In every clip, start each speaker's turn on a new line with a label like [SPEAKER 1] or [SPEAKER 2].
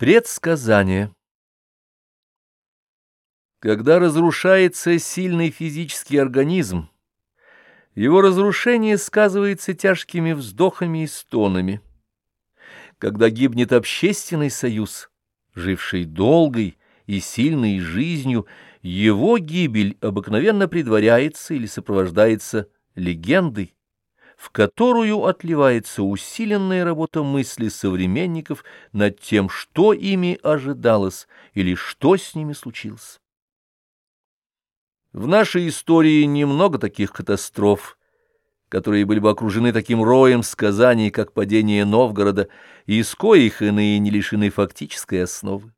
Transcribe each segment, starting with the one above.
[SPEAKER 1] Предсказание Когда разрушается сильный физический организм, его разрушение сказывается тяжкими вздохами и стонами. Когда гибнет общественный союз, живший долгой и сильной жизнью, его гибель обыкновенно предваряется или сопровождается легендой, в которую отливается усиленная работа мысли современников над тем, что ими ожидалось или что с ними случилось. В нашей истории немного таких катастроф, которые были бы окружены таким роем сказаний, как падение Новгорода, и из коих иные не лишены фактической основы.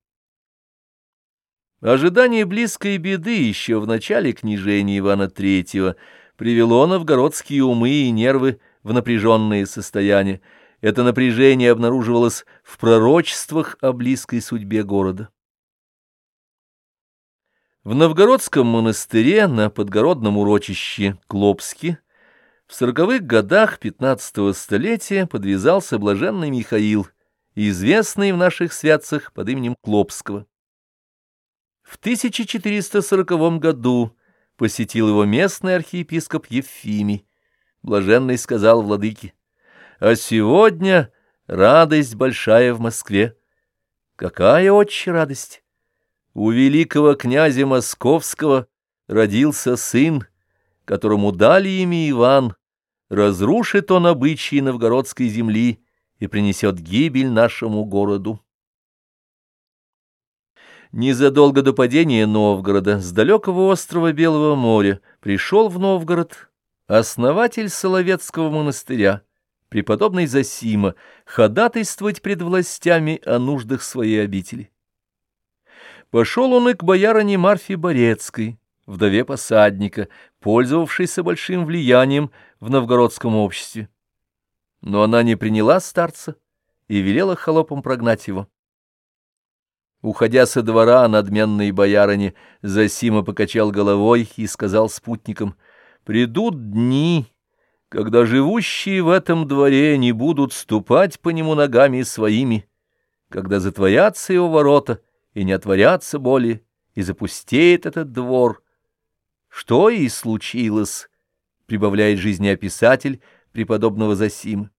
[SPEAKER 1] Ожидание близкой беды еще в начале княжения Ивана III привело новгородские умы и нервы в напряженное состояние. Это напряжение обнаруживалось в пророчествах о близкой судьбе города. В новгородском монастыре на подгородном урочище Клопске в сороковых годах пятнадцатого столетия подвязался блаженный Михаил, известный в наших святцах под именем Клопского. В 1440 году посетил его местный архиепископ Ефимий. Блаженный сказал владыке, «А сегодня радость большая в Москве». Какая отче радость! У великого князя Московского родился сын, которому дали имя Иван, разрушит он обычаи новгородской земли и принесет гибель нашему городу. Незадолго до падения Новгорода с далекого острова Белого моря пришел в Новгород основатель Соловецкого монастыря, преподобный Засима, ходатайствовать пред властями о нуждах своей обители. Пошел он и к боярине Марфе Борецкой, вдове посадника, пользовавшейся большим влиянием в новгородском обществе. Но она не приняла старца и велела холопам прогнать его. Уходя со двора надменной боярине, Засима покачал головой и сказал спутникам, «Придут дни, когда живущие в этом дворе не будут ступать по нему ногами своими, когда затворятся его ворота и не отворятся более, и запустеет этот двор. Что и случилось, прибавляет жизнеописатель преподобного Засимы.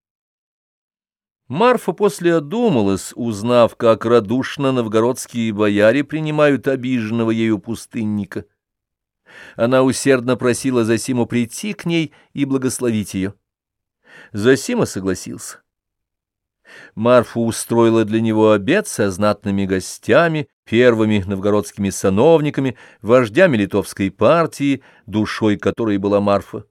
[SPEAKER 1] Марфа после одумалась, узнав, как радушно новгородские бояре принимают обиженного ею пустынника. Она усердно просила Засиму прийти к ней и благословить ее. Засима согласился. Марфа устроила для него обед со знатными гостями, первыми новгородскими сановниками, вождями литовской партии, душой которой была Марфа.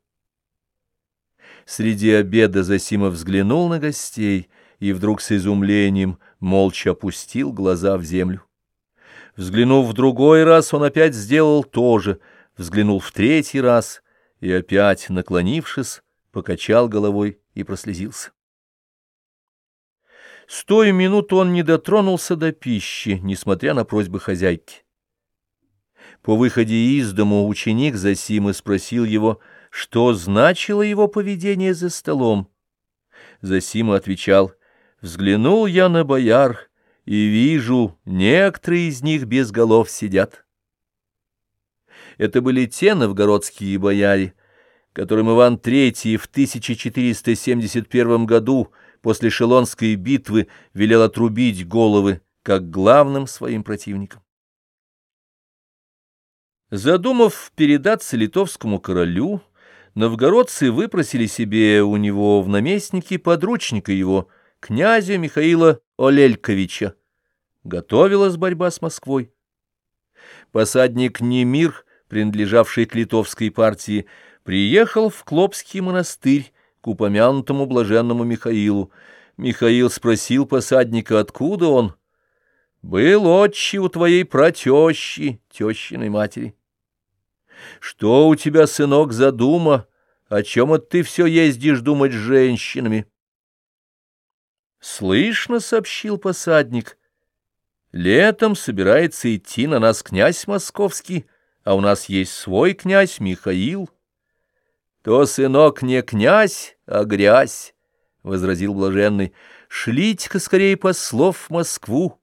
[SPEAKER 1] Среди обеда Засима взглянул на гостей — и вдруг с изумлением молча опустил глаза в землю. Взглянув в другой раз, он опять сделал то же, взглянул в третий раз и опять, наклонившись, покачал головой и прослезился. С той минуты он не дотронулся до пищи, несмотря на просьбы хозяйки. По выходе из дому ученик Засимы спросил его, что значило его поведение за столом. Засима отвечал — Взглянул я на бояр и вижу, некоторые из них без голов сидят. Это были те новгородские бояре, которым Иван III в 1471 году после Шелонской битвы велел отрубить головы как главным своим противникам. Задумав передаться литовскому королю, новгородцы выпросили себе у него в наместники подручника его – князя Михаила Олельковича. Готовилась борьба с Москвой. Посадник Немир, принадлежавший к литовской партии, приехал в Клопский монастырь к упомянутому блаженному Михаилу. Михаил спросил посадника, откуда он. «Был отчи у твоей протещи, тещиной матери». «Что у тебя, сынок, за дума? О чем это ты все ездишь думать с женщинами?» Слышно, — сообщил посадник, — летом собирается идти на нас князь московский, а у нас есть свой князь Михаил. То, сынок, не князь, а грязь, — возразил блаженный, — шлите-ка скорее послов в Москву,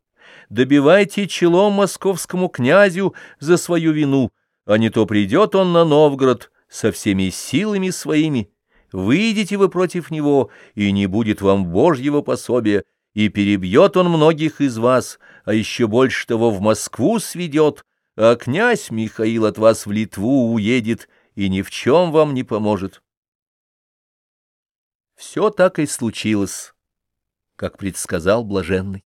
[SPEAKER 1] добивайте челом московскому князю за свою вину, а не то придет он на Новгород со всеми силами своими. Выйдете вы против него, и не будет вам Божьего пособия, и перебьет он многих из вас, а еще больше того в Москву сведет, а князь Михаил от вас в Литву уедет и ни в чем вам не поможет. Все так и случилось, как предсказал блаженный.